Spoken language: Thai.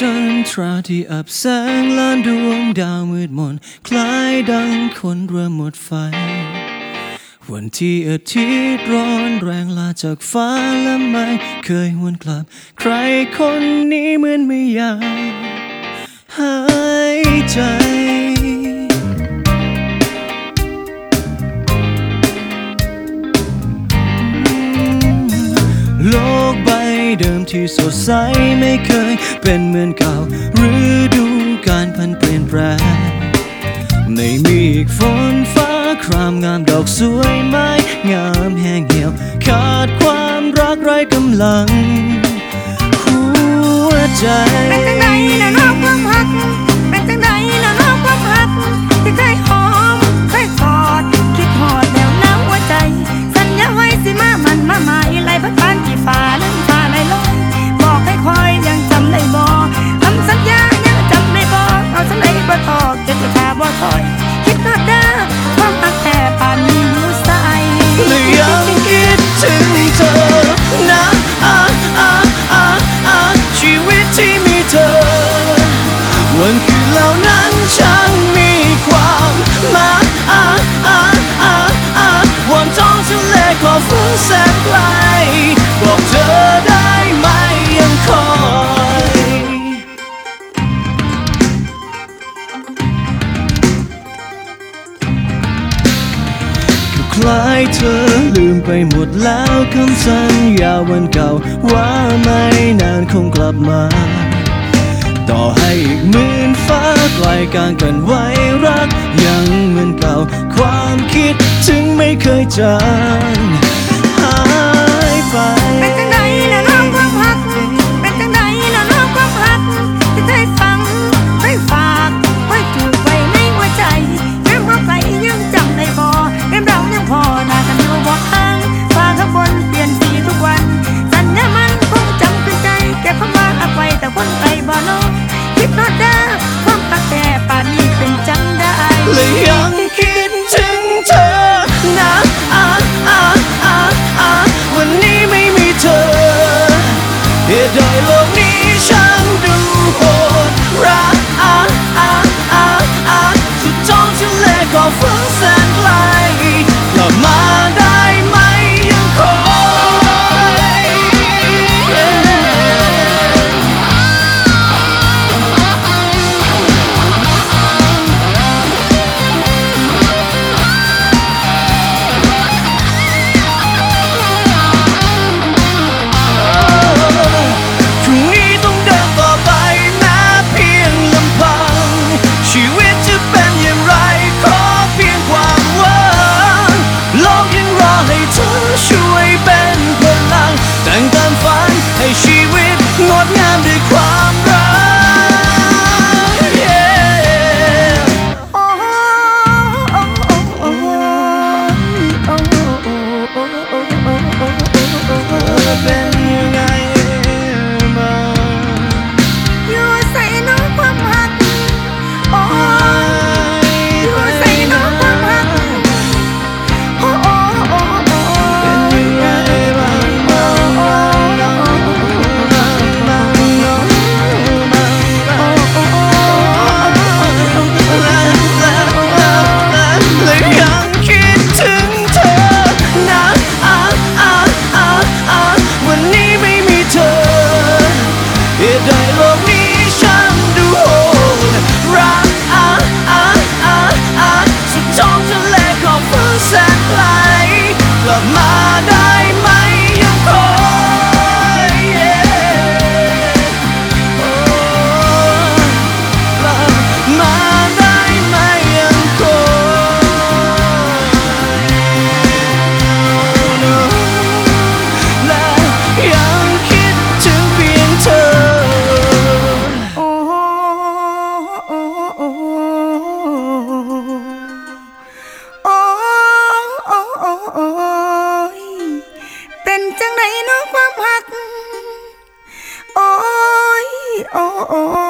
จันทราที่อับแสงล้านดวงดาวมืดมน คล้ายดังคนเรือหมดไฟ วันที่อาทิตย์ร้อนแรงลาจากฟ้าและไม่เคยหวนกลับ ใครคนนี้เหมือนไม่อยากหายใจ เดิมที่สดใสไม่เคยเป็นเหมือนเก่าหรือดูการพันเปลี่ยนแปลงไม่มีอีกฝนฟ้าครามงามดอกสวยไม้งามแห้งเหี่ยว ขาดความรักไร้กำลัง หัวใจ เธอลืมไปหมดแล้วคำสัญญาวันเก่า ว่าไม่นานคงกลับมา ต่อให้อีกหมื่นฟ้าไกลกางกันไว้รัก ยังเหมือนเก่า ความคิดถึงไม่เคยจางหายไป และยังคิดถึงเธอนะอ่อ่อ่อ่วันนี้ไม่มีเธอเหตุใด้เล oh, oh. oh.